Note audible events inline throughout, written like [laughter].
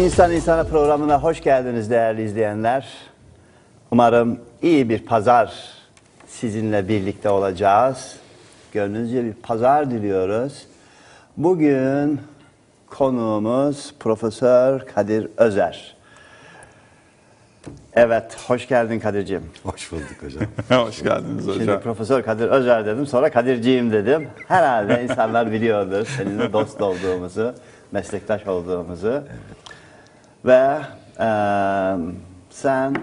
İnsan İnsana programına hoş geldiniz değerli izleyenler. Umarım iyi bir pazar sizinle birlikte olacağız. Gönlünüzce bir pazar diliyoruz. Bugün konuğumuz Profesör Kadir Özer. Evet, hoş geldin Kadir'ciğim. Hoş bulduk hocam. [laughs] Hoş geldiniz hocam. Şimdi Profesör Kadir Özer dedim, sonra Kadirciğim dedim. Herhalde insanlar biliyordur seninle dost olduğumuzu, meslektaş olduğumuzu. Ve eee, sen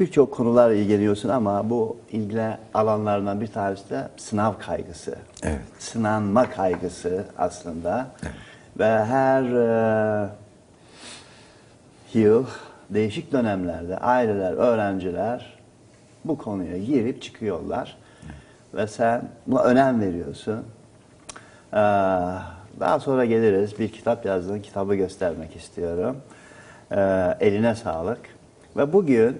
birçok konularla ilgileniyorsun ama bu ilgili alanlarından bir tanesi de sınav kaygısı. Evet. Sınanma kaygısı aslında. Ve her eee, yıl değişik dönemlerde aileler, öğrenciler bu konuya girip çıkıyorlar. Ve sen buna önem veriyorsun. Ee, daha sonra geliriz. Bir kitap yazdın. Kitabı göstermek istiyorum. Ee, eline sağlık. Ve bugün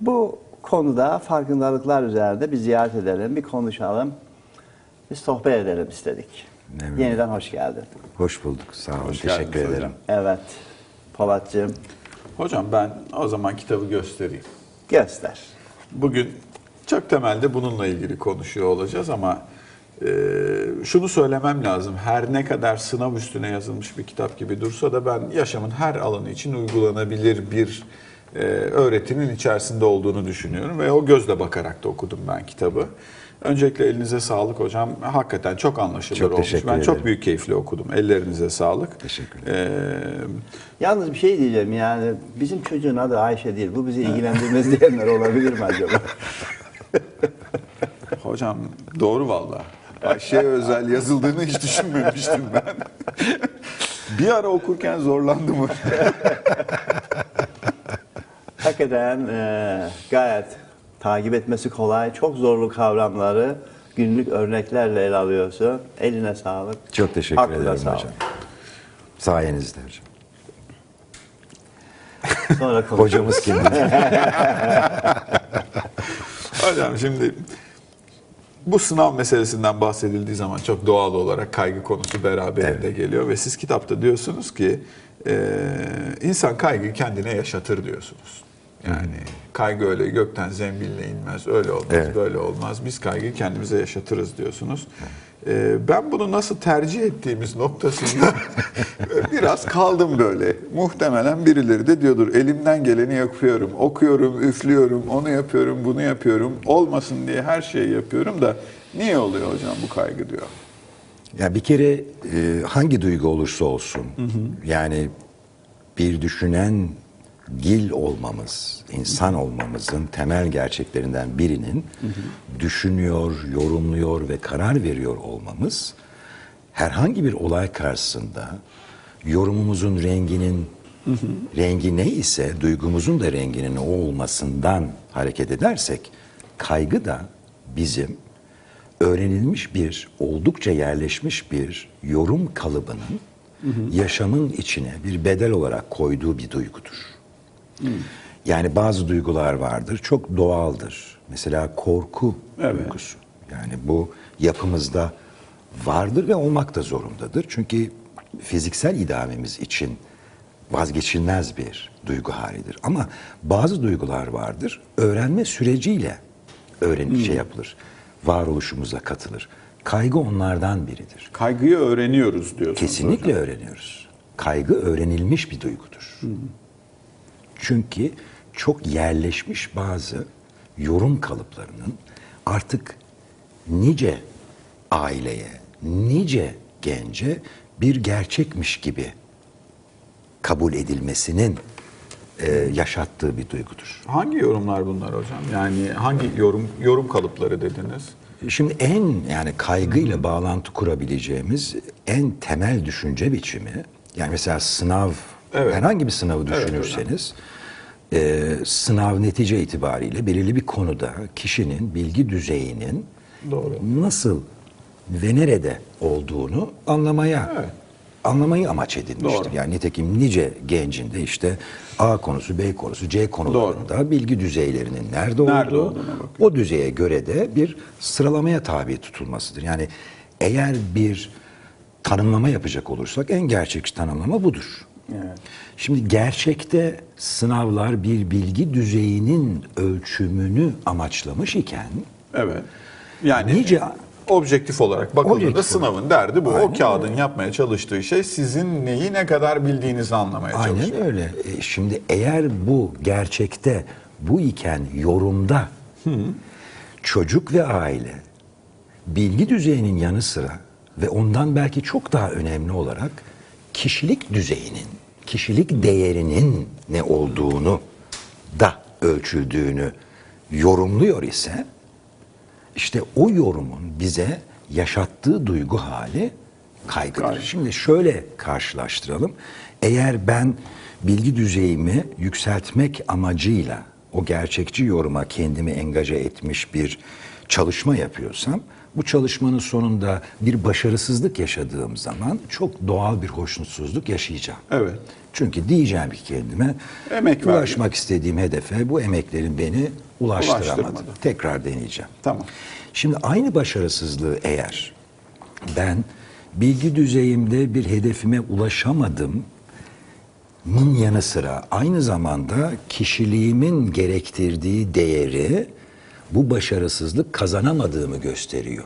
bu konuda farkındalıklar üzerinde bir ziyaret edelim, bir konuşalım, bir sohbet edelim istedik. Memnun. Yeniden hoş geldin. Hoş bulduk. Sağ olun. Hoş Teşekkür geldiniz ederim. hocam. Evet, Polatcığım Hocam ben o zaman kitabı göstereyim. göster. Bugün çok temelde bununla ilgili konuşuyor olacağız ama e, şunu söylemem lazım. Her ne kadar sınav üstüne yazılmış bir kitap gibi dursa da ben yaşamın her alanı için uygulanabilir bir e, öğretinin içerisinde olduğunu düşünüyorum ve o gözle bakarak da okudum ben kitabı. Öncelikle elinize sağlık hocam. Hakikaten çok anlaşılır Çok olmuş. Ben ederim. çok büyük keyifle okudum. Ellerinize sağlık. Teşekkür E, Yalnız bir şey diyeceğim yani bizim çocuğun adı Ayşe değil. Bu bizi ilgilendirmez diyenler olabilir mi acaba? [laughs] Hocam doğru valla. Ayşe'ye özel yazıldığını hiç düşünmemiştim ben. bir ara okurken zorlandım. Hakikaten e, gayet takip etmesi kolay. Çok zorlu kavramları günlük örneklerle ele alıyorsun. Eline sağlık. Çok teşekkür Aklına ederim sağlık. hocam. Sayenizde hocam. Sonra konuş. Hocamız kim? [laughs] [laughs] Hocam şimdi bu sınav meselesinden bahsedildiği zaman çok doğal olarak kaygı konusu beraberinde geliyor ve siz kitapta diyorsunuz ki e, insan kaygıyı kendine yaşatır diyorsunuz. Yani kaygı öyle gökten zembille inmez, öyle olmaz, Evet. böyle olmaz. Biz kaygıyı kendimize yaşatırız diyorsunuz. E, ben bunu nasıl tercih ettiğimiz noktasında [laughs] biraz kaldım böyle. Muhtemelen birileri de diyordur elimden geleni yapıyorum, okuyorum, üflüyorum, onu yapıyorum, bunu yapıyorum. Olmasın diye her şeyi yapıyorum da niye oluyor hocam bu kaygı diyor. ya bir kere e, hangi duygu olursa olsun yani bir düşünen dil olmamız, insan olmamızın temel gerçeklerinden birinin düşünüyor, yorumluyor ve karar veriyor olmamız herhangi bir olay karşısında yorumumuzun renginin rengi ne ise duygumuzun da renginin o olmasından hareket edersek kaygı da bizim öğrenilmiş bir, oldukça yerleşmiş bir yorum kalıbının yaşamın içine bir bedel olarak koyduğu bir duygudur. Yani bazı duygular vardır, çok doğaldır. Mesela korku Evet. duygusu. Yani bu yapımızda vardır ve olmak da zorundadır. Çünkü fiziksel idamemiz için vazgeçilmez bir duygu halidir. Ama bazı duygular vardır, öğrenme süreciyle öğren şey yapılır. Varoluşumuza katılır. Kaygı onlardan biridir. Kaygıyı öğreniyoruz diyorsunuz. Kesinlikle öğreniyoruz. Kaygı öğrenilmiş bir duygudur. Çünkü çok yerleşmiş bazı yorum kalıplarının artık nice aileye, nice gence bir gerçekmiş gibi kabul edilmesinin e, yaşattığı bir duygudur. Hangi yorumlar bunlar hocam? Yani hangi yorum yorum kalıpları dediniz? Şimdi en yani kaygıyla bağlantı kurabileceğimiz en temel düşünce biçimi yani mesela sınav Evet. herhangi bir sınavı Evet, düşünürseniz e, sınav netice itibariyle belirli bir konuda kişinin bilgi düzeyinin Doğru. nasıl ve nerede olduğunu anlamaya Evet. anlamayı amaç edinmiştir. Doğru. Yani nitekim nice gencin de işte A konusu, B konusu, C konularında bilgi düzeylerinin nerede, Nerede olduğu, o düzeye göre de bir sıralamaya tabi tutulmasıdır. Yani eğer bir tanımlama yapacak olursak en gerçekçi tanımlama budur. Evet. Şimdi gerçekte sınavlar bir bilgi düzeyinin ölçümünü amaçlamış iken Evet. Yani Nice- objektif olarak bakıldığında Objektif sınavın derdi bu. Aynen o kağıdın yapmaya çalıştığı şey sizin neyi ne kadar bildiğinizi anlamaya çalışıyor. Aynen öyle. E, şimdi eğer bu gerçekte bu iken yorumda çocuk ve aile bilgi düzeyinin yanı sıra ve ondan belki çok daha önemli olarak kişilik düzeyinin, kişilik değerinin ne olduğunu da ölçüldüğünü yorumluyor ise işte o yorumun bize yaşattığı duygu hali kaygıdır. Kaygı. Şimdi şöyle karşılaştıralım. Eğer ben bilgi düzeyimi yükseltmek amacıyla o gerçekçi yoruma kendimi engaje etmiş bir çalışma yapıyorsam bu çalışmanın sonunda bir başarısızlık yaşadığım zaman çok doğal bir hoşnutsuzluk yaşayacağım. Evet. Çünkü diyeceğim ki kendime Emek verdim. ulaşmak istediğim hedefe bu emeklerin beni ulaştıramadı. Ulaştırmadı. Tekrar deneyeceğim. Tamam. Şimdi aynı başarısızlığı eğer ben bilgi düzeyimde bir hedefime ulaşamadım Bunun yanı sıra aynı zamanda kişiliğimin gerektirdiği değeri bu başarısızlık kazanamadığımı gösteriyor.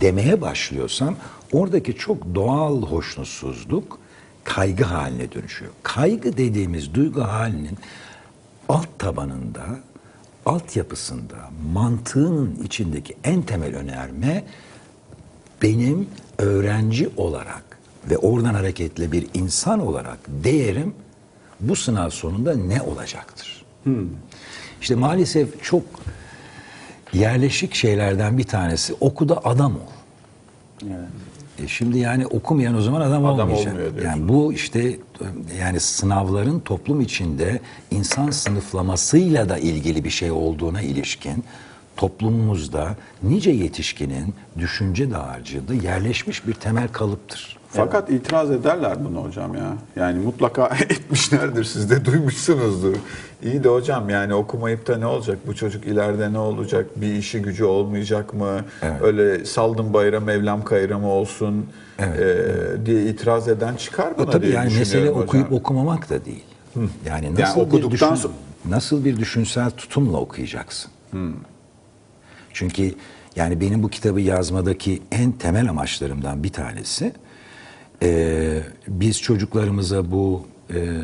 Demeye başlıyorsam oradaki çok doğal hoşnutsuzluk kaygı haline dönüşüyor. Kaygı dediğimiz duygu halinin alt tabanında, altyapısında, mantığının içindeki en temel önerme benim öğrenci olarak ve oradan hareketle bir insan olarak değerim bu sınav sonunda ne olacaktır? İşte maalesef çok yerleşik şeylerden bir tanesi oku da adam ol. Evet. E şimdi yani okumayan o zaman adam, Adam olmayacak. yani bu işte yani sınavların toplum içinde insan sınıflamasıyla da ilgili bir şey olduğuna ilişkin toplumumuzda nice yetişkinin düşünce dağarcığında yerleşmiş bir temel kalıptır. Fakat itiraz ederler bunu hocam ya. Yani mutlaka [laughs] etmişlerdir siz de duymuşsunuzdur. İyi de hocam yani okumayıp da ne olacak? Bu çocuk ileride ne olacak? Bir işi gücü olmayacak mı? Evet. Öyle saldım bayram Mevlam kayramı olsun Evet, e, diye itiraz eden çıkar buna Tabii diye yani mesele düşünüyorum okuyup hocam. okumamak da değil. Yani nasıl bir okuduktan düşün- sonra- nasıl bir düşünsel tutumla okuyacaksın? Çünkü yani benim bu kitabı yazmadaki en temel amaçlarımdan bir tanesi e, biz çocuklarımıza bu e,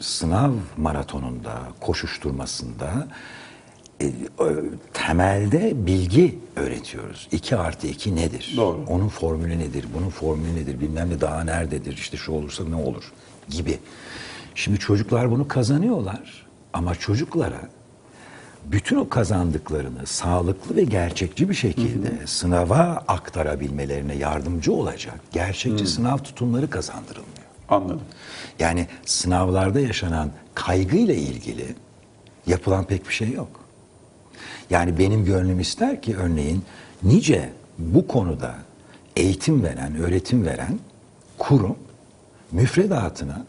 sınav maratonunda, koşuşturmasında e, temelde bilgi öğretiyoruz. 2 artı 2 nedir? Doğru. Onun formülü nedir? Bunun formülü nedir? Bilmem ne daha nerededir? İşte şu olursa ne olur? Gibi. Şimdi çocuklar bunu kazanıyorlar. Ama çocuklara bütün o kazandıklarını sağlıklı ve gerçekçi bir şekilde sınava aktarabilmelerine yardımcı olacak gerçekçi sınav tutumları kazandırılmıyor. Anladım. Yani sınavlarda yaşanan kaygıyla ilgili yapılan pek bir şey yok. Yani benim gönlüm ister ki örneğin nice bu konuda eğitim veren, öğretim veren kurum müfredatına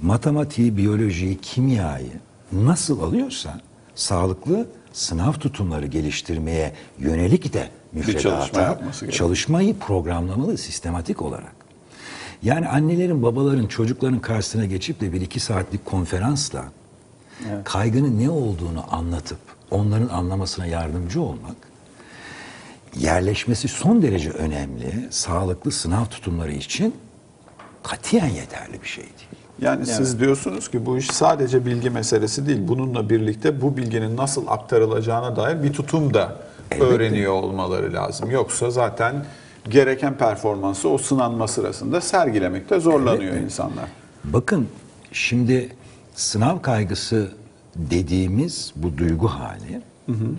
matematiği, biyolojiyi, kimyayı nasıl alıyorsa sağlıklı sınav tutumları geliştirmeye yönelik de çalışma müfredata yapması gerekiyor. çalışmayı programlamalı sistematik olarak. Yani annelerin, babaların çocukların karşısına geçip de bir iki saatlik konferansla kaygının ne olduğunu anlatıp onların anlamasına yardımcı olmak yerleşmesi son derece önemli sağlıklı sınav tutumları için katiyen yeterli bir şey değil. Yani siz diyorsunuz ki bu iş sadece bilgi meselesi değil. Bununla birlikte bu bilginin nasıl aktarılacağına dair bir tutum da öğreniyor olmaları lazım. Yoksa zaten gereken performansı o sınanma sırasında sergilemekte zorlanıyor Elbette. insanlar. Bakın şimdi sınav kaygısı dediğimiz bu duygu hali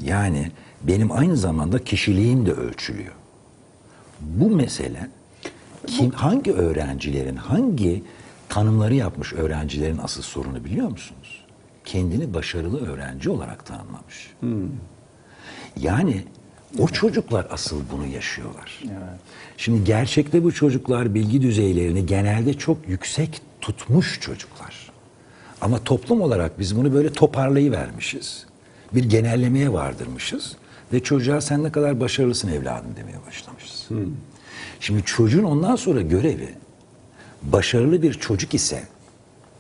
yani benim aynı zamanda kişiliğim de ölçülüyor. Bu mesele kim, hangi öğrencilerin hangi tanımları yapmış öğrencilerin asıl sorunu biliyor musunuz? Kendini başarılı öğrenci olarak tanımlamış. Yani o çocuklar asıl bunu yaşıyorlar. Şimdi gerçekte bu çocuklar bilgi düzeylerini genelde çok yüksek tutmuş çocuklar. Ama toplum olarak biz bunu böyle toparlayıvermişiz. Bir genellemeye vardırmışız ve çocuğa sen ne kadar başarılısın evladım demeye başlamışız. Şimdi çocuğun ondan sonra görevi başarılı bir çocuk ise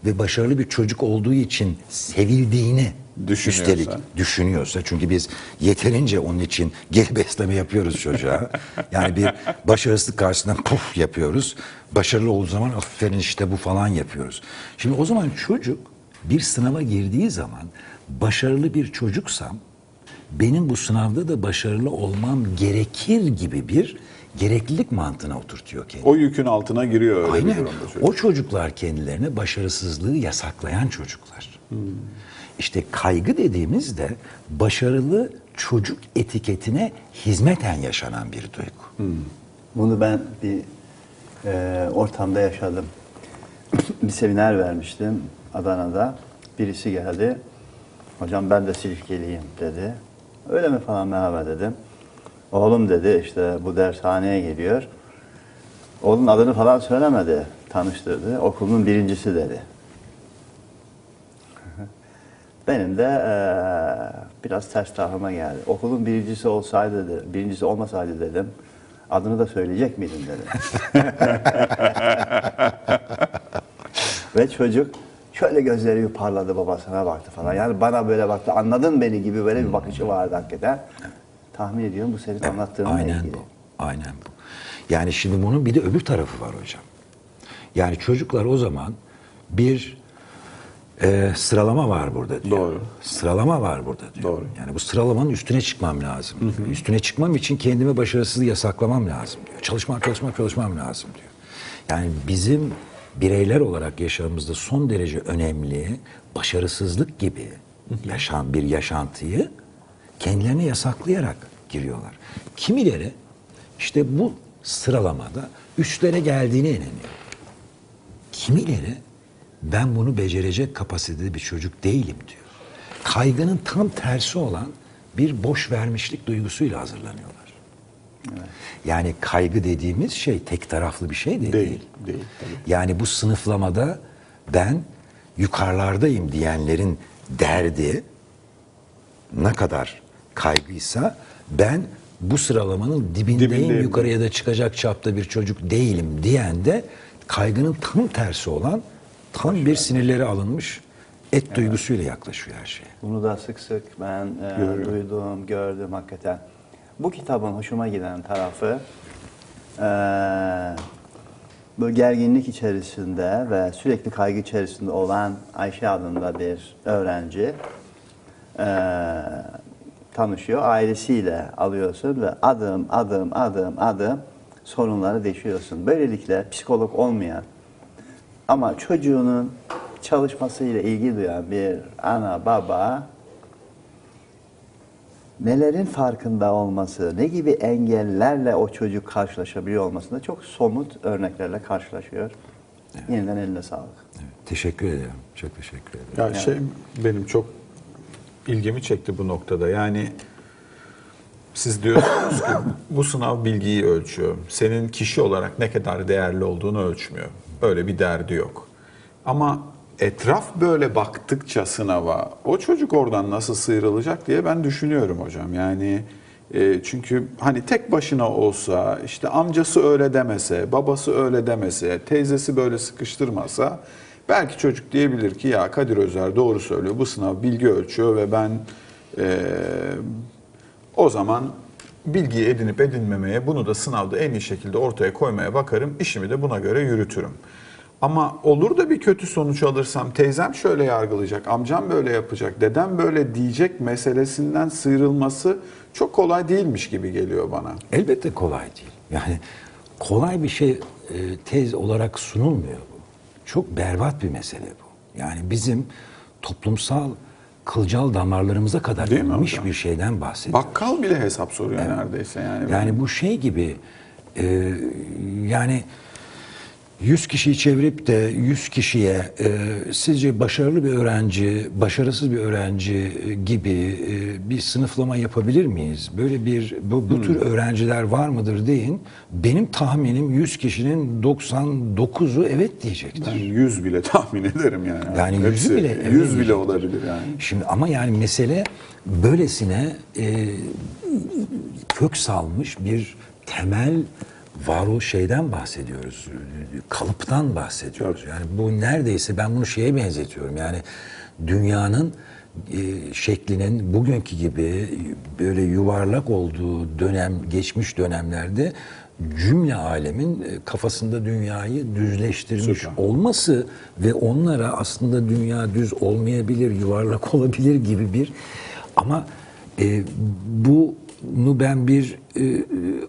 ve başarılı bir çocuk olduğu için sevildiğini Düşünüyorsa. üstelik düşünüyorsa çünkü biz yeterince onun için geri besleme yapıyoruz çocuğa. [laughs] Yani bir başarısızlık karşısında puf yapıyoruz. Başarılı olduğu zaman aferin işte bu falan yapıyoruz. Şimdi o zaman çocuk bir sınava girdiği zaman başarılı bir çocuksam benim bu sınavda da başarılı olmam gerekir gibi bir gereklilik mantığına oturtuyor kendini. O yükün altına giriyor öyle bir Aynen. durumda çocuk. O çocuklar kendilerine başarısızlığı yasaklayan çocuklar. İşte kaygı dediğimizde başarılı çocuk etiketine hizmeten yaşanan bir duygu. Bunu ben bir e, ortamda yaşadım. bir seminer vermiştim Adana'da. Birisi geldi. Hocam ben de Silifkeliyim dedi. Öyle mi falan merhaba dedim. Oğlum dedi işte bu dershaneye geliyor. Oğlun adını falan söylemedi. Tanıştırdı. Okulun birincisi dedi. [laughs] Benim de eee, biraz ters tavrıma geldi. Okulun birincisi olsaydı, de- birincisi olmasaydı dedim. Adını da söyleyecek miydin dedim. [laughs] Ve çocuk şöyle gözleri parladı babasına baktı falan. Yani bana böyle baktı. Anladın beni gibi böyle bir bakışı vardı hakikaten. Tahmin ediyorum bu senin anlattığınla Aynen ilgili. bu. Aynen bu. Yani şimdi bunun bir de öbür tarafı var hocam. Yani çocuklar o zaman bir e, sıralama var burada diyor. Doğru. Sıralama var burada diyor. Doğru. Yani bu sıralamanın üstüne çıkmam lazım. diyor. Üstüne çıkmam için kendime başarısızlığı yasaklamam lazım diyor. Çalışmam, çalışmam, çalışmam lazım diyor. Yani bizim bireyler olarak yaşamımızda son derece önemli başarısızlık gibi yaşam bir yaşantıyı kendilerine yasaklayarak giriyorlar. Kimileri işte bu sıralamada üstlere geldiğine inanıyor. Kimileri ben bunu becerecek kapasitede bir çocuk değilim diyor. Kaygının tam tersi olan bir boş vermişlik duygusuyla hazırlanıyorlar. Yani kaygı dediğimiz şey tek taraflı bir şey de değil. Değil, değil, tabii. Yani bu sınıflamada ben yukarılardayım diyenlerin derdi ne kadar kaygıysa ben bu sıralamanın dibindeyim, Dibindeyim. yukarıya da çıkacak çapta bir çocuk değilim diyen de kaygının tam tersi olan tam bir sinirleri alınmış et duygusuyla yaklaşıyor her şeye. Bunu da sık sık ben e, Görüyorum. duydum, gördüm hakikaten. Bu kitabın hoşuma giden tarafı e, bu gerginlik içerisinde ve sürekli kaygı içerisinde olan Ayşe adında bir öğrenci e, tanışıyor. Ailesiyle alıyorsun ve adım adım adım adım sorunları deşiyorsun. Böylelikle psikolog olmayan ama çocuğunun çalışmasıyla ilgi duyan bir ana baba nelerin farkında olması, ne gibi engellerle o çocuk karşılaşabiliyor olmasında çok somut örneklerle karşılaşıyor. Yeniden eline sağlık. Evet, teşekkür ederim. Çok teşekkür ederim. Ya şey benim çok ilgimi çekti bu noktada. Yani siz diyorsunuz ki bu sınav bilgiyi ölçüyor. Senin kişi olarak ne kadar değerli olduğunu ölçmüyor. Öyle bir derdi yok. Ama etraf böyle baktıkça sınava o çocuk oradan nasıl sıyrılacak diye ben düşünüyorum hocam. Yani e, çünkü hani tek başına olsa işte amcası öyle demese, babası öyle demese, teyzesi böyle sıkıştırmasa belki çocuk diyebilir ki ya Kadir Özer doğru söylüyor. Bu sınav bilgi ölçüyor ve ben e, o zaman bilgiyi edinip edinmemeye, bunu da sınavda en iyi şekilde ortaya koymaya bakarım. İşimi de buna göre yürütürüm. Ama olur da bir kötü sonuç alırsam teyzem şöyle yargılayacak, amcam böyle yapacak, dedem böyle diyecek meselesinden sıyrılması çok kolay değilmiş gibi geliyor bana. Elbette kolay değil. Yani kolay bir şey tez olarak sunulmuyor. Çok berbat bir mesele bu. Yani bizim toplumsal kılcal damarlarımıza kadar Değil mi inmiş bir şeyden bahsediyoruz. Bakkal bile hesap soruyor neredeyse yani. Yani bu şey gibi e, yani 100 kişiyi çevirip de 100 kişiye e, sizce başarılı bir öğrenci, başarısız bir öğrenci e, gibi e, bir sınıflama yapabilir miyiz? Böyle bir bu, bu tür öğrenciler var mıdır deyin. Benim tahminim 100 kişinin 99'u evet diyecektir. ben 100 bile tahmin ederim yani. Yani yüzü Hepsi bile, 100 evet bile diyecektir. olabilir yani. Şimdi ama yani mesele böylesine e, kök salmış bir temel varoluş şeyden bahsediyoruz. Kalıptan bahsediyoruz. Yani bu neredeyse ben bunu şeye benzetiyorum. Yani dünyanın e, şeklinin bugünkü gibi böyle yuvarlak olduğu dönem, geçmiş dönemlerde cümle alemin e, kafasında dünyayı düzleştirmiş Süper. olması ve onlara aslında dünya düz olmayabilir, yuvarlak [laughs] olabilir gibi bir ama e, bunu ben bir e,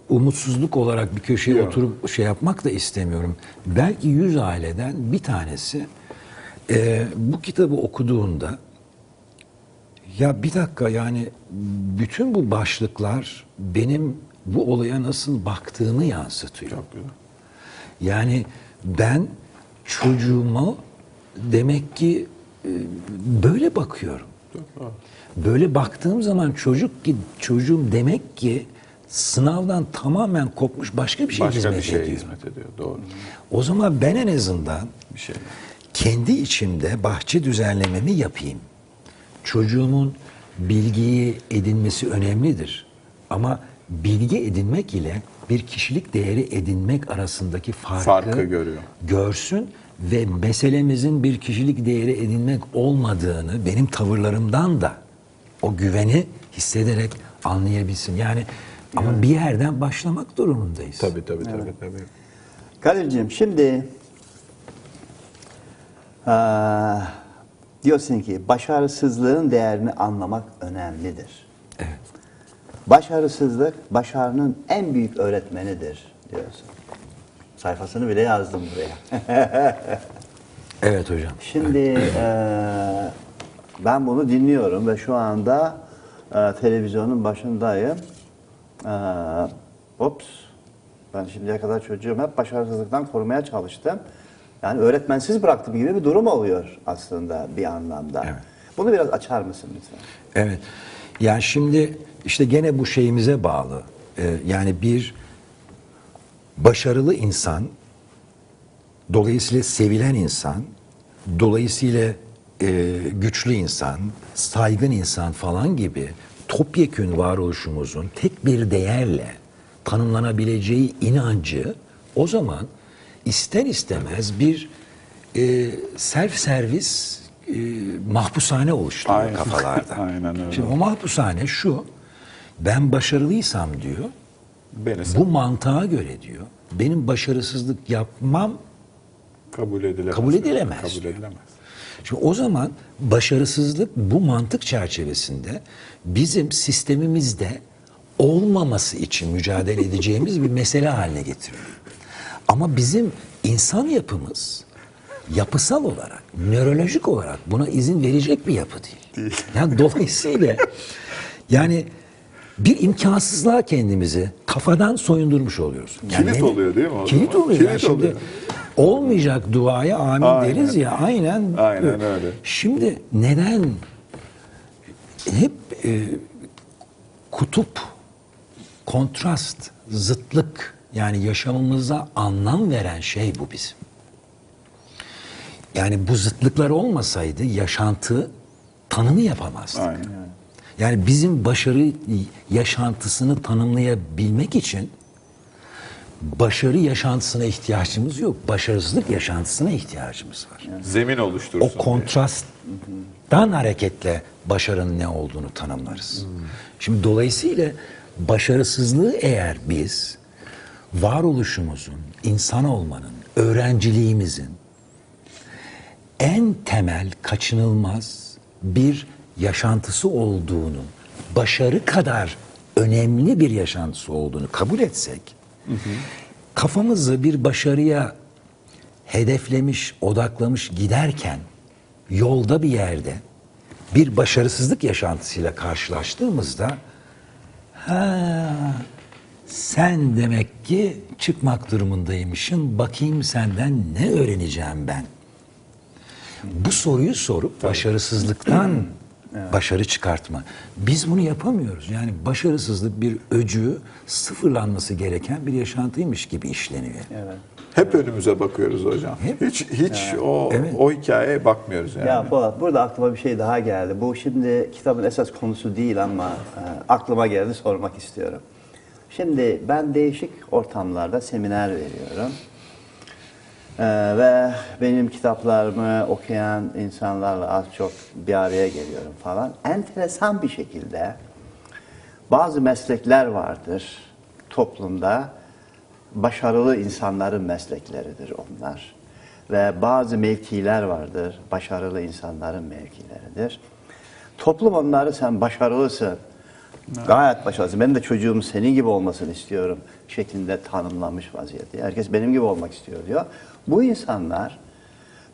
umutsuzluk olarak bir köşeye Yok. oturup şey yapmak da istemiyorum. Belki yüz aileden bir tanesi e, bu kitabı okuduğunda ya bir dakika yani bütün bu başlıklar benim bu olaya nasıl baktığımı yansıtıyor. Çok güzel. Yani ben çocuğuma demek ki e, böyle bakıyorum. Böyle baktığım zaman çocuk ki çocuğum demek ki sınavdan tamamen kopmuş başka bir şey Başka hizmet bir şeye ediyor. hizmet ediyor. Doğru. O zaman ben en azından Bir şey. kendi içimde bahçe düzenlememi yapayım. Çocuğumun bilgiyi edinmesi önemlidir. Ama bilgi edinmek ile bir kişilik değeri edinmek arasındaki farkı, Farkı görüyor. görsün ve meselemizin bir kişilik değeri edinmek olmadığını benim tavırlarımdan da o güveni hissederek anlayabilsin. Yani ama bir yerden başlamak durumundayız. Tabii tabii tabii. tabii. Kadir'cim şimdi eee, diyorsun ki başarısızlığın değerini anlamak önemlidir. Evet. Başarısızlık başarının en büyük öğretmenidir diyorsun. Sayfasını bile yazdım buraya. [laughs] Evet hocam. Şimdi eee, [clears throat] ben bunu dinliyorum ve şu anda eee, televizyonun başındayım. Eee ops, ben şimdiye kadar çocuğumu hep başarısızlıktan korumaya çalıştım. Yani öğretmensiz bıraktım gibi bir durum oluyor aslında bir anlamda. Evet. Bunu biraz açar mısın lütfen? Evet. Yani şimdi işte gene bu şeyimize bağlı. Ee, yani bir başarılı insan, dolayısıyla sevilen insan, dolayısıyla e, güçlü insan, saygın insan falan gibi topyekün varoluşumuzun tek bir değerle tanımlanabileceği inancı o zaman ister istemez bir e, self servis e, mahpushane oluşturuyor Aynen. kafalarda. [laughs] Aynen öyle. Şimdi o mahpushane şu, ben başarılıysam diyor, Beni bu mantığa göre diyor, benim başarısızlık yapmam kabul edilemez. Kabul edilemez Kabul diyor. edilemez. Şimdi o zaman başarısızlık bu mantık çerçevesinde bizim sistemimizde olmaması için mücadele edeceğimiz bir mesele haline getiriyor. Ama bizim insan yapımız yapısal olarak, nörolojik olarak buna izin verecek bir yapı değil. Yani dolayısıyla yani bir imkansızlığa kendimizi kafadan soyundurmuş oluyoruz. Yani Kilit oluyor değil mi o Kilit zaman? oluyor. Kilit yani şimdi olmayacak duaya amin Aynen. deriz ya aynen. Aynen öyle. Şimdi neden hep e, kutup, kontrast, zıtlık yani yaşamımıza anlam veren şey bu bizim. Yani bu zıtlıklar olmasaydı yaşantı tanımı yapamazdık. Aynen. Yani bizim başarı yaşantısını tanımlayabilmek için başarı yaşantısına ihtiyacımız yok. Başarısızlık yaşantısına ihtiyacımız var. Zemin oluşturursun. O kontrasttan hareketle başarının ne olduğunu tanımlarız. Şimdi dolayısıyla başarısızlığı eğer biz varoluşumuzun, insan olmanın, öğrenciliğimizin en temel, kaçınılmaz bir yaşantısı olduğunu, başarı kadar önemli bir yaşantısı olduğunu kabul etsek, kafamızı bir başarıya hedeflemiş, odaklamış giderken yolda bir yerde bir başarısızlık yaşantısıyla karşılaştığımızda ha sen demek ki çıkmak durumundaymışsın. Bakayım senden ne öğreneceğim ben? Bu soruyu sorup başarısızlıktan [clears throat] başarı çıkartma. Biz bunu yapamıyoruz. Yani başarısızlık bir öcü, sıfırlanması gereken bir yaşantıymış gibi işleniyor. Evet. Hep önümüze bakıyoruz hocam. Hep. Hiç hiç o Evet. o hikayeye bakmıyoruz yani. Ya Polat burada aklıma bir şey daha geldi. Bu şimdi kitabın esas konusu değil ama e, aklıma geldi sormak istiyorum. Şimdi ben değişik ortamlarda seminer veriyorum. Ee, ve benim kitaplarımı okuyan insanlarla az çok bir araya geliyorum falan. Enteresan bir şekilde bazı meslekler vardır toplumda. Başarılı insanların meslekleridir onlar. Ve bazı mevkiler vardır. Başarılı insanların mevkileridir. Toplum onları sen başarılısın. Gayet başarılısın. Benim de çocuğum senin gibi olmasını istiyorum şeklinde tanımlamış vaziyette. Herkes benim gibi olmak istiyor diyor. Bu insanlar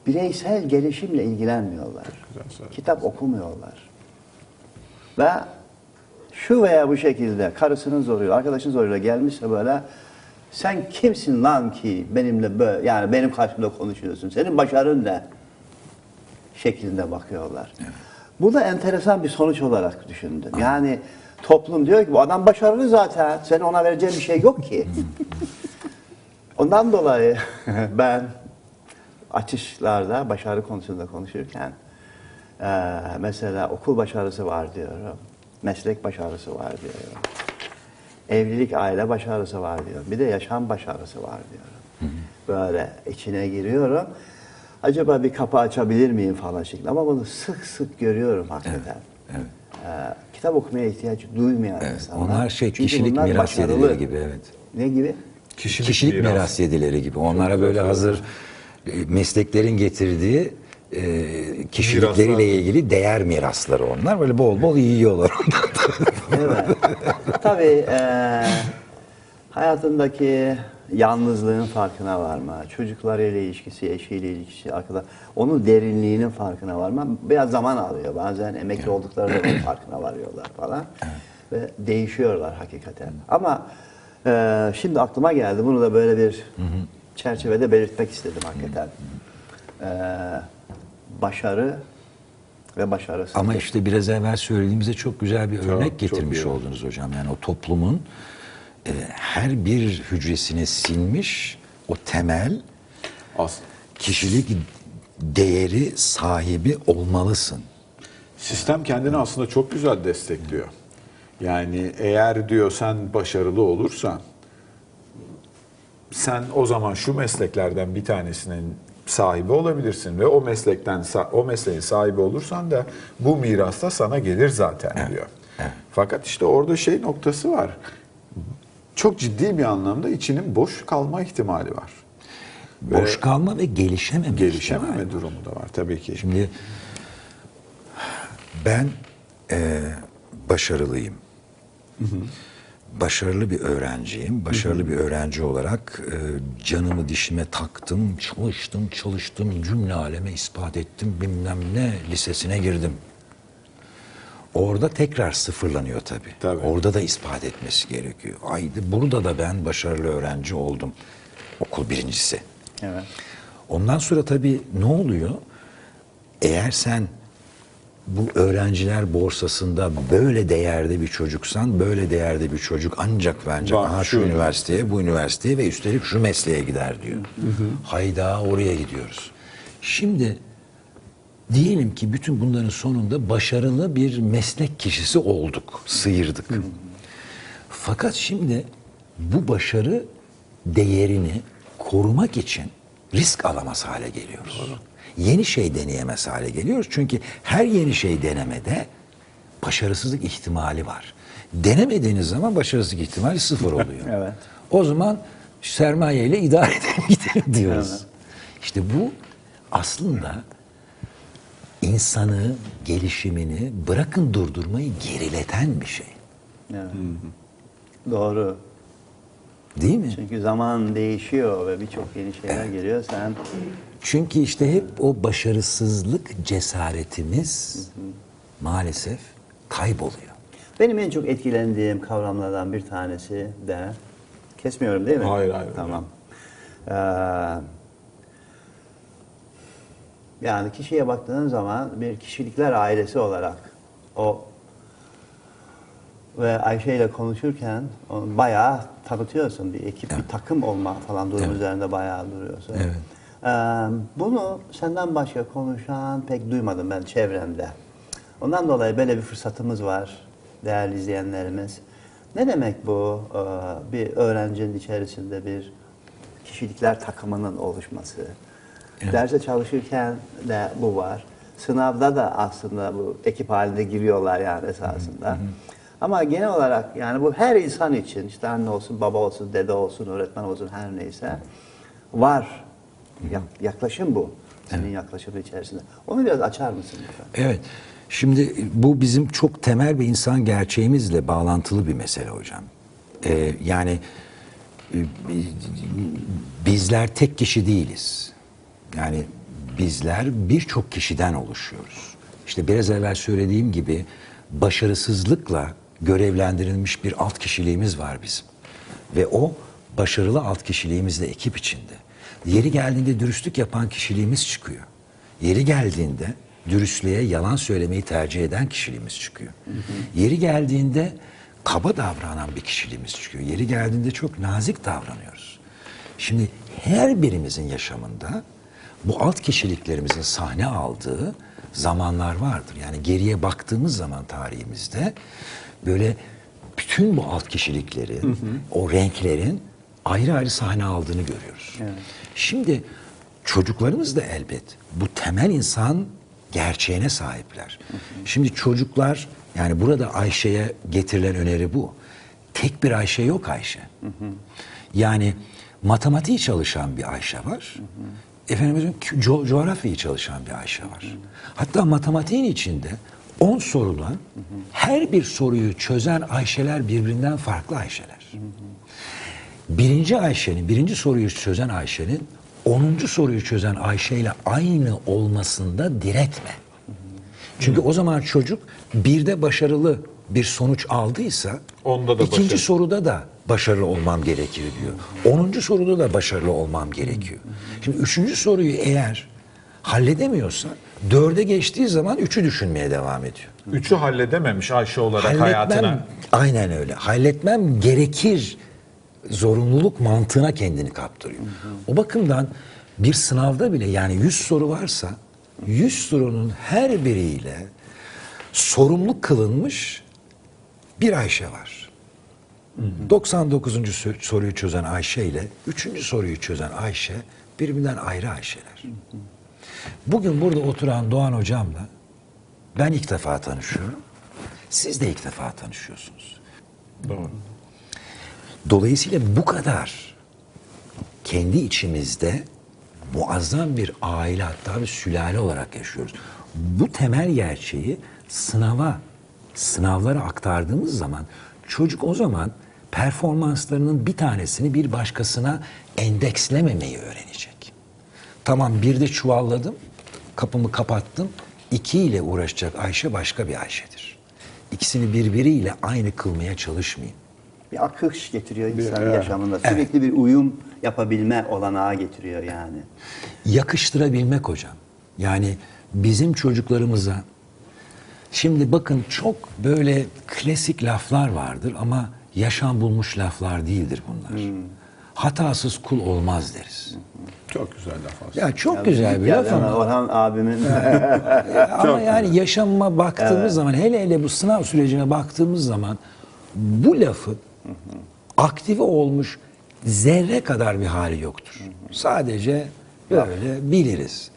bireysel gelişimle ilgilenmiyorlar. Güzel. Kitap okumuyorlar. Ve şu veya bu şekilde karısının zoruyla, arkadaşının zoruyla gelmişse böyle sen kimsin lan ki benimle böyle yani benim karşımda konuşuyorsun. Senin başarın ne? şeklinde bakıyorlar. Bu da enteresan bir sonuç olarak düşündüm. Yani toplum diyor ki bu adam başarılı zaten. Senin ona vereceğin bir şey yok ki. [laughs] Ondan dolayı [laughs] ben açışlarda başarı konusunda konuşurken eee, mesela okul başarısı var diyorum. Meslek başarısı var diyorum. Evlilik, aile başarısı var diyorum. Bir de yaşam başarısı var diyorum. Böyle içine giriyorum. Acaba bir kapı açabilir miyim falan şeklinde. Ama bunu sık sık görüyorum hakikaten. evet. Eee, kitap okumaya ihtiyaç duymayan Evet, insanlar. onlar şey kişilik bunlar miras başarılı. yedileri gibi evet. Ne gibi? Kişilik, miras. yedileri gibi. Onlara böyle hazır e, mesleklerin getirdiği e, kişilikleriyle Miraslar. ilgili değer mirasları onlar. Böyle bol bol yiyorlar [laughs] ondan. Evet. Tabii eee hayatındaki yalnızlığın farkına varma, çocuklarıyla ilişkisi, eşiyle ilişkisi, arkadaş, onun derinliğinin farkına varma biraz zaman alıyor. Bazen emekli olduklarında onun farkına varıyorlar falan. Ve değişiyorlar hakikaten. Ama eee, şimdi aklıma geldi. Bunu da böyle bir çerçevede belirtmek istedim hakikaten. Eee, başarı ve başarısızlık. Ama işte biraz evvel söylediğimizde çok güzel bir örnek çok getirmiş iyi. oldunuz hocam. Yani o toplumun e, her bir hücresine sinmiş o temel As- kişilik değeri sahibi olmalısın. Sistem kendini aslında çok güzel destekliyor. Yani eğer diyor sen başarılı olursan sen o zaman şu mesleklerden bir tanesinin sahibi olabilirsin ve o meslekten o mesleğin sahibi olursan da bu miras da sana gelir zaten diyor. Fakat işte orada şey noktası var. Çok ciddi bir anlamda içinin boş kalma ihtimali var. Boş kalma ve gelişememe. Gelişememe durumu da var tabii ki. Şimdi ben e, başarılıyım. Başarılı bir öğrenciyim. Başarılı bir öğrenci olarak e, canımı dişime taktım, çalıştım, çalıştım, cümle aleme ispat ettim, bilmem ne lisesine girdim. Orada tekrar sıfırlanıyor tabii. Tabii. Orada da ispat etmesi gerekiyor. Aydı burada da ben başarılı öğrenci oldum. Okul birincisi. Evet. Ondan sonra tabii ne oluyor? Eğer sen bu öğrenciler borsasında böyle değerde bir çocuksan, böyle değerde bir çocuk ancak ve ancak Bak, aha şu üniversiteye, bu üniversiteye ve üstelik şu mesleğe gider diyor. Hayda oraya gidiyoruz. Şimdi diyelim ki bütün bunların sonunda başarılı bir meslek kişisi olduk, sıyırdık. Fakat şimdi bu başarı değerini korumak için risk alamaz hale geliyoruz. Yeni şey deneyemez hale geliyoruz. Çünkü her yeni şey denemede başarısızlık ihtimali var. Denemediğiniz zaman başarısızlık ihtimali sıfır oluyor. [laughs] Evet. O zaman sermayeyle idare edelim [laughs] diyoruz. İşte bu aslında insanı, gelişimini bırakın durdurmayı gerileten bir şey. Evet. Doğru. Değil mi? Çünkü zaman değişiyor ve birçok yeni şeyler geliyor. Sen Çünkü işte hep o başarısızlık cesaretimiz maalesef kayboluyor. benim en çok etkilendiğim kavramlardan bir tanesi de kesmiyorum değil mi? Hayır, hayır. Tamam. Ee, yani kişiye baktığın zaman bir kişilikler ailesi olarak o ve Ayşe ile konuşurken onu bayağı tanıtıyorsun. Bir ekip, bir takım olma falan durum Evet. üzerinde bayağı duruyorsun. Evet. Bunu senden başka konuşan pek duymadım ben çevremde. Ondan dolayı böyle bir fırsatımız var değerli izleyenlerimiz. Ne demek bu bir öğrencinin içerisinde bir kişilikler takımının oluşması? Derse çalışırken de bu var. Sınavda da aslında bu ekip halinde giriyorlar yani esasında. Ama genel olarak yani bu her insan için işte anne olsun, baba olsun, dede olsun, öğretmen olsun her neyse var. Yak- yaklaşım bu. Senin yaklaşımın içerisinde. Onu biraz açar mısın lütfen? Evet. Şimdi bu bizim çok temel bir insan gerçeğimizle bağlantılı bir mesele hocam. Ee, yani e, bizler tek kişi değiliz. Yani bizler birçok kişiden oluşuyoruz. İşte biraz evvel söylediğim gibi başarısızlıkla görevlendirilmiş bir alt kişiliğimiz var bizim. Ve o başarılı alt kişiliğimiz de ekip içinde. Yeri geldiğinde dürüstlük yapan kişiliğimiz çıkıyor. Yeri geldiğinde dürüstlüğe yalan söylemeyi tercih eden kişiliğimiz çıkıyor. Yeri geldiğinde kaba davranan bir kişiliğimiz çıkıyor. Yeri geldiğinde çok nazik davranıyoruz. Şimdi her birimizin yaşamında bu alt kişiliklerimizin sahne aldığı zamanlar vardır. Yani geriye baktığımız zaman tarihimizde böyle bütün bu alt kişiliklerin, o renklerin ayrı ayrı sahne aldığını görüyoruz. Şimdi çocuklarımız da elbet bu temel insan gerçeğine sahipler. Şimdi çocuklar yani burada Ayşe'ye getirilen öneri bu. Tek bir Ayşe yok Ayşe. Yani matematiği çalışan bir Ayşe var. Efendim co- coğrafyayı çalışan bir Ayşe var. Hatta matematiğin içinde 10 sorudan her bir soruyu çözen Ayşeler birbirinden farklı Ayşeler. Birinci Ayşe'nin, birinci soruyu çözen Ayşe'nin 10. soruyu çözen Ayşe ile aynı olmasında diretme. Çünkü o zaman çocuk birde başarılı bir sonuç aldıysa Onda da ikinci başarılı. soruda da başarılı olmam gerekir diyor. Onuncu soruda da başarılı olmam gerekiyor. Şimdi üçüncü soruyu eğer halledemiyorsa dörde geçtiği zaman üçü düşünmeye devam ediyor. Üçü halledememiş Ayşe olarak Halletmem, hayatına. aynen öyle. Halletmem gerekir zorunluluk mantığına kendini kaptırıyor. O bakımdan bir sınavda bile yani 100 soru varsa 100 sorunun her biriyle sorumlu kılınmış bir Ayşe var. 99. sö- soruyu çözen Ayşe ile 3. soruyu çözen Ayşe birbirinden ayrı Ayşeler. Bugün burada oturan Doğan hocamla ben ilk defa tanışıyorum. Siz de ilk defa tanışıyorsunuz. Doğru. Dolayısıyla bu kadar kendi içimizde muazzam bir aile hatta bir sülale olarak yaşıyoruz. Bu temel gerçeği sınava, sınavlara aktardığımız zaman çocuk o zaman performanslarının bir tanesini bir başkasına endekslememeyi öğrenecek. Tamam bir de çuvalladım, kapımı kapattım. İki ile uğraşacak Ayşe başka bir Ayşe'dir. İkisini birbiriyle aynı kılmaya çalışmayın. Bir akış getiriyor insan evet. yaşamında. Sürekli bir uyum yapabilme olanağı getiriyor yani. yakıştırabilmek hocam. Yani bizim çocuklarımıza şimdi bakın çok böyle klasik laflar vardır ama yaşam bulmuş laflar değildir bunlar. Hatasız kul olmaz deriz. Çok güzel laf aslında. Ya çok güzel bir Ya laf ama, Orhan abimin [laughs] ama yani yaşamıma baktığımız zaman hele hele bu sınav sürecine baktığımız zaman bu lafı aktive olmuş zerre kadar bir hali yoktur. Sadece böyle biliriz.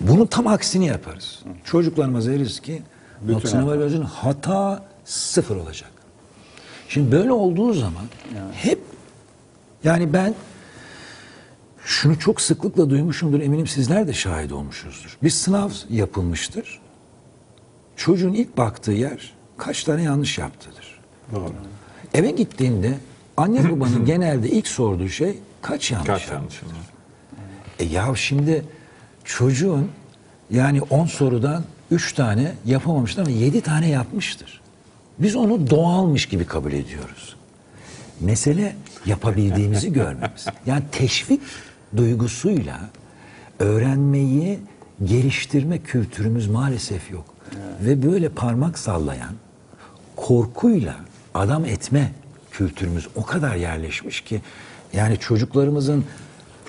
Bunun tam aksini yaparız. Çocuklarımıza deriz ki not hata sıfır olacak. Şimdi böyle olduğu zaman hep yani ben şunu çok sıklıkla duymuşumdur eminim sizler de şahit olmuşuzdur. Bir sınav yapılmıştır. Çocuğun ilk baktığı yer kaç tane yanlış yaptığıdır. Doğru. Eve gittiğinde anne [clears throat] babanın genelde ilk sorduğu şey kaç yanlış Kaç yanlış var? E ya şimdi çocuğun yani 10 sorudan 3 tane yapamamıştır ama 7 tane yapmıştır. Biz onu doğalmış gibi kabul ediyoruz. Mesele yapabildiğimizi [laughs] görmemiz. Yani teşvik duygusuyla öğrenmeyi geliştirme kültürümüz maalesef yok. Ve böyle parmak sallayan, korkuyla adam etme kültürümüz o kadar yerleşmiş ki yani çocuklarımızın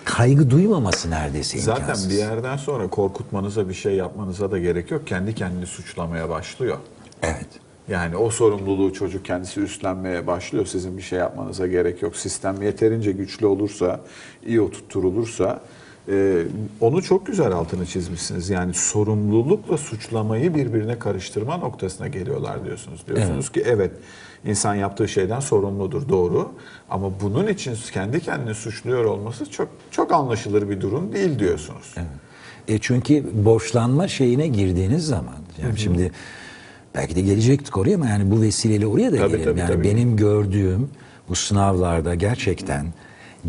kaygı duymaması neredeyse Zaten imkansız. bir yerden sonra korkutmanıza bir şey yapmanıza da gerek yok. Kendi kendini suçlamaya başlıyor. Evet. Yani o sorumluluğu çocuk kendisi üstlenmeye başlıyor. Sizin bir şey yapmanıza gerek yok. Sistem yeterince güçlü olursa, iyi oturtulursa e, onu çok güzel altını çizmişsiniz. Yani sorumlulukla suçlamayı birbirine karıştırma noktasına geliyorlar diyorsunuz. Diyorsunuz ki evet insan yaptığı şeyden sorumludur doğru ama bunun için kendi kendini suçluyor olması çok çok anlaşılır bir durum değil diyorsunuz. E çünkü borçlanma şeyine girdiğiniz zaman yani şimdi belki de gelecektik oraya ama yani bu vesileyle oraya da Tabii, gelelim. tabii, yani tabii. benim gördüğüm bu sınavlarda gerçekten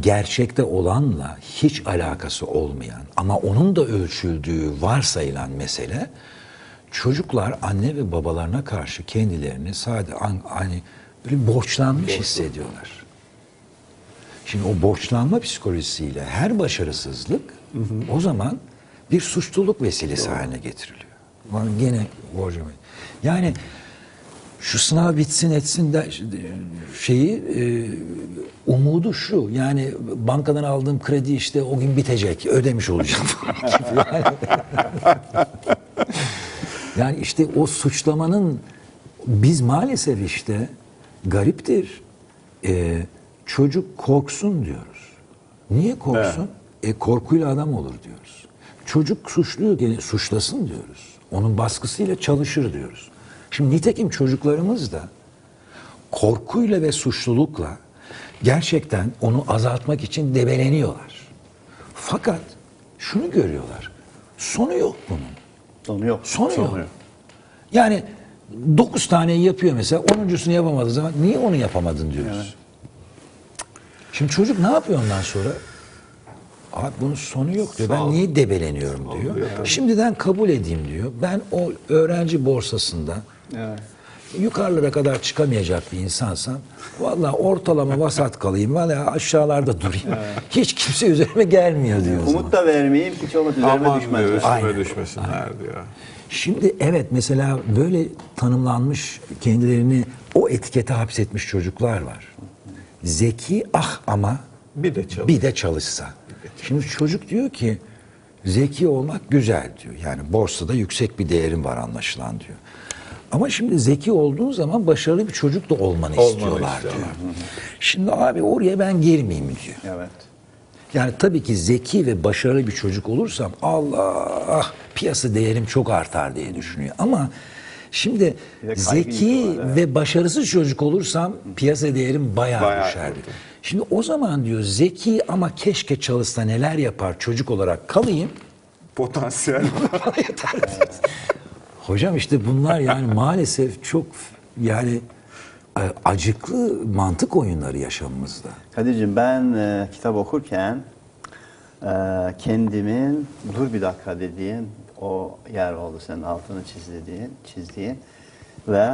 gerçekte olanla hiç alakası olmayan ama onun da ölçüldüğü varsayılan mesele çocuklar anne ve babalarına karşı kendilerini sadece an- hani böyle borçlanmış hissediyorlar. Şimdi o borçlanma psikolojisiyle her başarısızlık o zaman bir suçluluk vesilesi haline getiriliyor. Ulan Gene borcum. Yani şu sınav bitsin etsin de şeyi e, umudu şu yani bankadan aldığım kredi işte o gün bitecek ödemiş olacağım. [laughs] [laughs] yani, yani işte o suçlamanın biz maalesef işte gariptir. Ee, çocuk korksun diyoruz. Niye korksun? E korkuyla adam olur diyoruz. Çocuk suçluyor gene suçlasın diyoruz. Onun baskısıyla çalışır diyoruz. Şimdi nitekim çocuklarımız da korkuyla ve suçlulukla gerçekten onu azaltmak için debeleniyorlar. Fakat şunu görüyorlar. Sonu yok bunun. Sonu yok. Sonu, yok. Yani 9 taneyi yapıyor mesela 10.sunu yapamadığı zaman niye onu yapamadın diyoruz. Şimdi çocuk ne yapıyor ondan sonra? Abi bunun sonu yok diyor. Ben niye debeleniyorum diyor. Şimdiden kabul edeyim diyor. Ben o öğrenci borsasında Evet. Yukarılara kadar çıkamayacak bir insansam vallahi ortalama vasat kalayım. Vallahi aşağılarda durayım. Hiç kimse üzerime gelmiyor diyor. Umut da vermeyeyim, hiç olmaz üzerime Aman diyor düşmez. üstüme Aynen. düşmesinler diyor. Şimdi evet mesela böyle tanımlanmış kendilerini o etikete hapsetmiş çocuklar var. Zeki ah ama Bir de çalış. bir de çalışsa. Şimdi çocuk diyor ki zeki olmak güzel diyor. Yani borsada yüksek bir değerin var anlaşılan diyor. Ama şimdi zeki olduğun zaman başarılı bir çocuk da olmanı Olmanı istiyorlar istiyorlar. diyor. Şimdi abi oraya ben girmeyeyim diyor. Evet. Yani tabii ki zeki ve başarılı bir çocuk olursam Allah piyasa değerim çok artar diye düşünüyor. Ama şimdi zeki evet. ve başarısız çocuk olursam piyasa değerim bayağı, Bayağı düşer. kötü. Şimdi o zaman diyor zeki ama keşke çalışsa neler yapar çocuk olarak kalayım. Potansiyel. [laughs] Yeter. Hocam işte bunlar yani [laughs] maalesef çok yani e, acıklı mantık oyunları yaşamımızda. Kadir'cim ben e, kitap okurken e, kendimin dur bir dakika dediğin o yer oldu senin altını çizdiğin, çizdiğin ve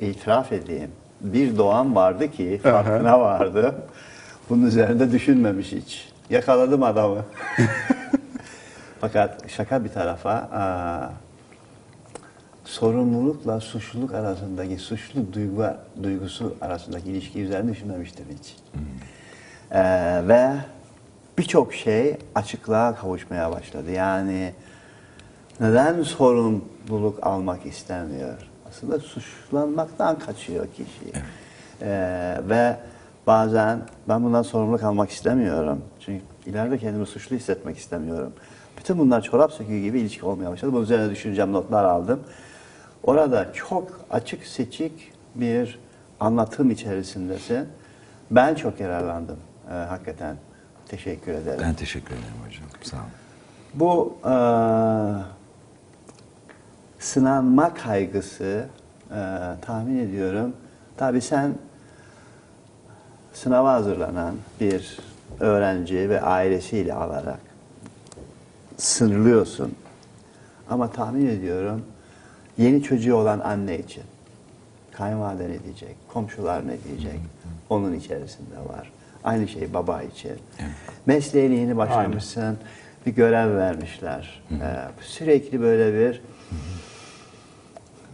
itiraf edeyim. Bir doğan vardı ki farkına vardı. Bunun üzerinde düşünmemiş hiç. Yakaladım adamı. [laughs] Fakat şaka bir tarafa aa, sorumlulukla suçluluk arasındaki suçlu duygu duygusu arasındaki ilişki üzerinde düşünmemiştim hiç. Ee, ve birçok şey açıklığa kavuşmaya başladı. Yani neden sorumluluk almak istemiyor? Aslında suçlanmaktan kaçıyor kişi. Ee, ve bazen ben bundan sorumluluk almak istemiyorum. Çünkü ileride kendimi suçlu hissetmek istemiyorum. Bütün bunlar çorap söküğü gibi ilişki olmaya başladı. Bunun üzerine düşüneceğim, notlar aldım. Orada çok açık seçik bir anlatım içerisindesin. Ben çok yararlandım ee, hakikaten. Teşekkür ederim. Ben teşekkür ederim hocam. Sağ olun. Bu e, sınanma kaygısı e, tahmin ediyorum. Tabii sen sınava hazırlanan bir öğrenci ve ailesiyle alarak sınırlıyorsun. Ama tahmin ediyorum yeni çocuğu olan anne için. Kayınvalide ne diyecek, komşular ne diyecek? Onun içerisinde var. Aynı şey baba için. Mesleğine yeni başlamışsın, bir görev vermişler. Ee, sürekli böyle bir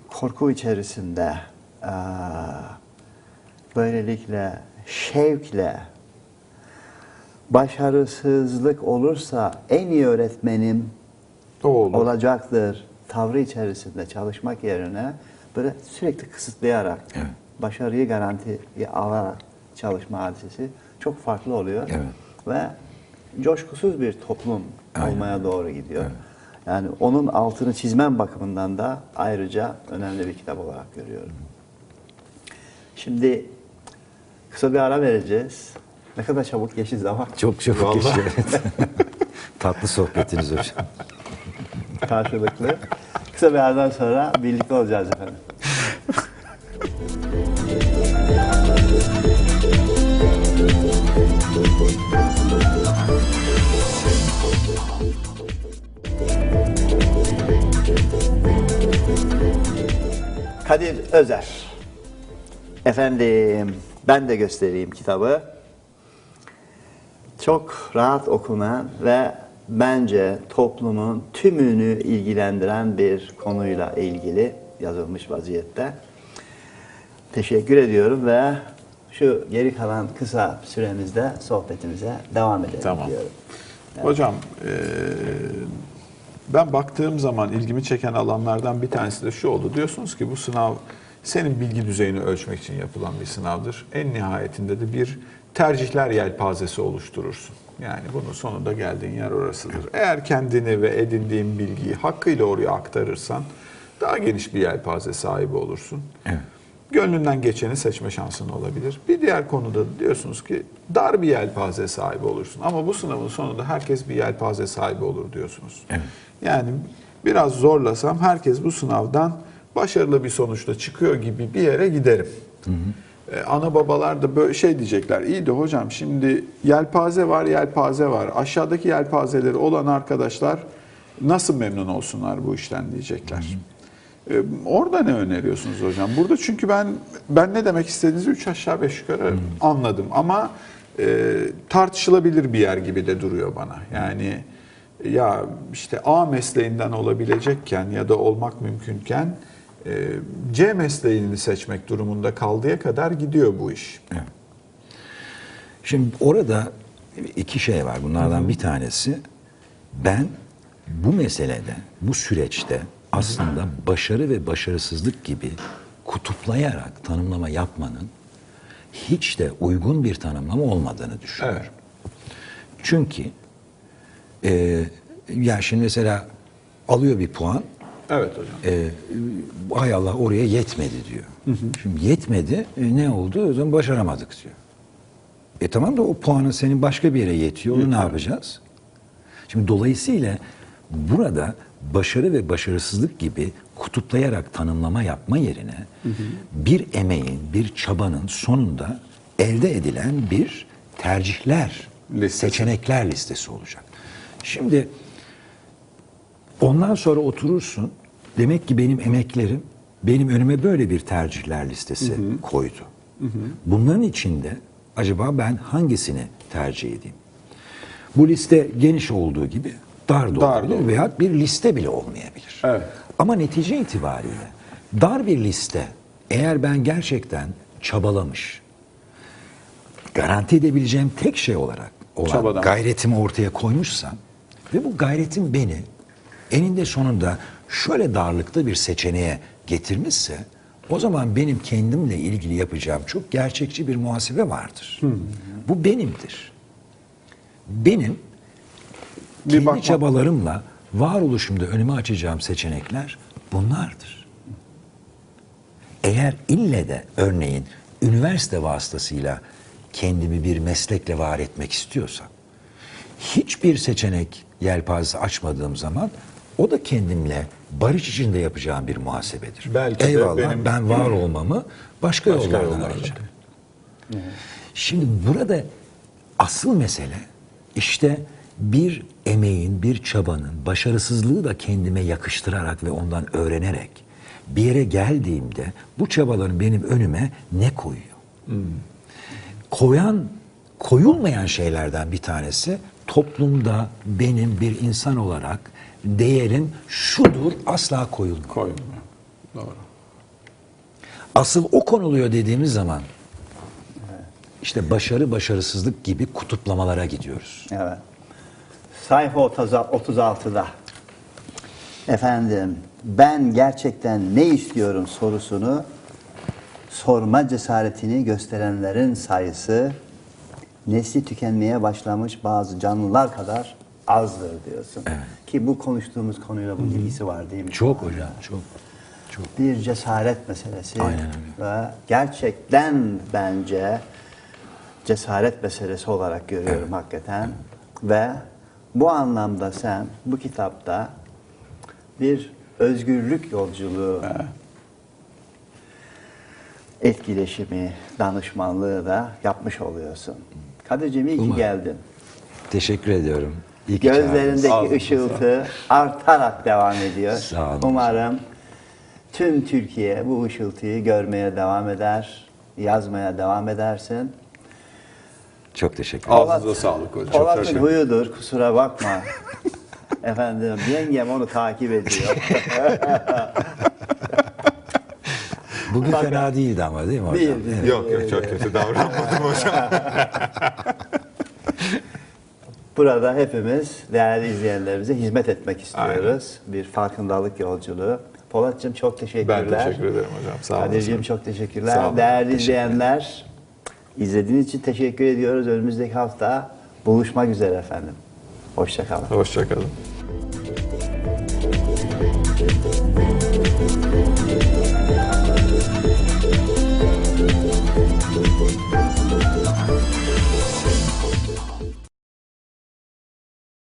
korku içerisinde ee, böylelikle şevkle başarısızlık olursa en iyi öğretmenim olur. olacaktır tavrı içerisinde çalışmak yerine böyle sürekli kısıtlayarak, Evet. başarıyı garantiye alarak çalışma hadisesi çok farklı oluyor. Evet. Ve coşkusuz bir toplum Aynen. olmaya doğru gidiyor. Yani onun altını çizmem bakımından da ayrıca önemli bir kitap olarak görüyorum. Şimdi kısa bir ara vereceğiz. Ne kadar çabuk geçti zaman. Çok çabuk evet. [laughs] Tatlı sohbetiniz hocam. Karşılıklı. Kısa bir aradan sonra birlikte olacağız efendim. Kadir Özer. Efendim ben de göstereyim kitabı. Çok rahat okunan ve bence toplumun tümünü ilgilendiren bir konuyla ilgili yazılmış vaziyette. Teşekkür ediyorum ve şu geri kalan kısa süremizde sohbetimize devam edelim Tamam. diyorum. Hocam eee, ben baktığım zaman ilgimi çeken alanlardan bir tanesi de şu oldu. Diyorsunuz ki bu sınav senin bilgi düzeyini ölçmek için yapılan bir sınavdır. En nihayetinde de bir tercihler yelpazesi oluşturursun. Yani bunun sonunda geldiğin yer orasıdır. Eğer kendini ve edindiğin bilgiyi hakkıyla oraya aktarırsan daha geniş bir yelpaze sahibi olursun. Evet. Gönlünden geçeni seçme şansın olabilir. Bir diğer konuda da diyorsunuz ki dar bir yelpaze sahibi olursun. Ama bu sınavın sonunda herkes bir yelpaze sahibi olur diyorsunuz. Evet. Yani biraz zorlasam herkes bu sınavdan başarılı bir sonuçla çıkıyor gibi bir yere giderim. Ee, ana babalar da böyle şey diyecekler. İyi de hocam şimdi yelpaze var, yelpaze var. Aşağıdaki yelpazeleri olan arkadaşlar nasıl memnun olsunlar bu işten diyecekler. Ee, Orada ne öneriyorsunuz hocam? Burada çünkü ben ben ne demek istediğinizi üç aşağı beş yukarı anladım ama e, tartışılabilir bir yer gibi de duruyor bana. Yani ya işte A mesleğinden olabilecekken ya da olmak mümkünken e, C mesleğini seçmek durumunda kaldığı kadar gidiyor bu iş. Şimdi orada iki şey var. Bunlardan bir tanesi ben bu meselede, bu süreçte aslında başarı ve başarısızlık gibi kutuplayarak tanımlama yapmanın hiç de uygun bir tanımlama olmadığını düşünüyorum. Evet. Çünkü e, ya şimdi mesela alıyor bir puan, Evet hocam. e, hay Allah oraya yetmedi diyor. Şimdi yetmedi e, ne oldu? O zaman başaramadık diyor. E tamam da o puanın senin başka bir yere yetiyor. Onu ne yapacağız? Şimdi dolayısıyla burada başarı ve başarısızlık gibi kutuplayarak tanımlama yapma yerine bir emeğin, bir çabanın sonunda elde edilen bir tercihler, Listesi. seçenekler listesi olacak. Şimdi Ondan sonra oturursun. Demek ki benim emeklerim benim önüme böyle bir tercihler listesi koydu. Bunların içinde acaba ben hangisini tercih edeyim? Bu liste geniş olduğu gibi dar da Dar olabilir veya bir liste bile olmayabilir. Evet. Ama netice itibariyle dar bir liste eğer ben gerçekten çabalamış, garanti edebileceğim tek şey olarak olan Çabadan. gayretimi ortaya koymuşsam ve bu gayretim beni eninde sonunda şöyle darlıkta bir seçeneğe getirmişse o zaman benim kendimle ilgili yapacağım çok gerçekçi bir muhasebe vardır. Bu benimdir. Benim Bir kendi bakma- çabalarımla varoluşumda önüme açacağım seçenekler bunlardır. Eğer ille de örneğin üniversite vasıtasıyla kendimi bir meslekle var etmek istiyorsam, hiçbir seçenek yelpazesi açmadığım zaman o da kendimle barış içinde yapacağım bir muhasebedir. Belki de Eyvallah benim- ben var olmamı başka, Başka yollardan arayacağım. Şimdi burada asıl mesele işte bir emeğin, bir çabanın, başarısızlığı da kendime yakıştırarak ve ondan öğrenerek bir yere geldiğimde bu çabaların benim önüme ne koyuyor? Koyan, koyulmayan şeylerden bir tanesi toplumda benim bir insan olarak değerim şudur asla koyulmuyor. Koymuyor. Doğru. Asıl o konuluyor dediğimiz zaman işte başarı başarısızlık gibi kutuplamalara gidiyoruz. Evet. Sayfa 30 36'da efendim ben gerçekten ne istiyorum sorusunu sorma cesaretini gösterenlerin sayısı nesli tükenmeye başlamış bazı canlılar kadar azdır diyorsun. Ki bu konuştuğumuz konuyla bunun ilgisi var değil mi? Çok hocam çok. Çok. bir cesaret meselesi Aynen öyle. ve gerçekten bence cesaret meselesi olarak görüyorum hakikaten ve bu anlamda sen bu kitapta bir özgürlük yolculuğu etkileşimi, danışmanlığı da yapmış oluyorsun. Kadir'cim iyi ki Umarım. geldin. Teşekkür ediyorum. İyi ki çağırdınız. Gözlerindeki Sağ olun. ışıltı artarak devam ediyor. Sağ olun. Umarım tüm Türkiye bu ışıltıyı görmeye devam eder, yazmaya devam edersin. Çok teşekkür ederim. Ağzınıza sağlık hocam. Polat'ın huyudur, kusura bakma. [laughs] Efendim, yengem onu takip ediyor. [laughs] Bugün fena değildi ama değil mi hocam? Değil, değil. Yok yok çok kötü davranmadım hocam. [laughs] Burada hepimiz değerli izleyenlerimize hizmet etmek istiyoruz. Aynen. Bir farkındalık yolculuğu. Polat'cığım çok teşekkürler. Ben teşekkür ederim hocam. Sağ olun. Kadir'cığım çok teşekkürler. Sağ olun. Değerli teşekkür izleyenler izlediğiniz için teşekkür ediyoruz. Önümüzdeki hafta buluşmak üzere efendim. Hoşçakalın. Hoşçakalın. Thank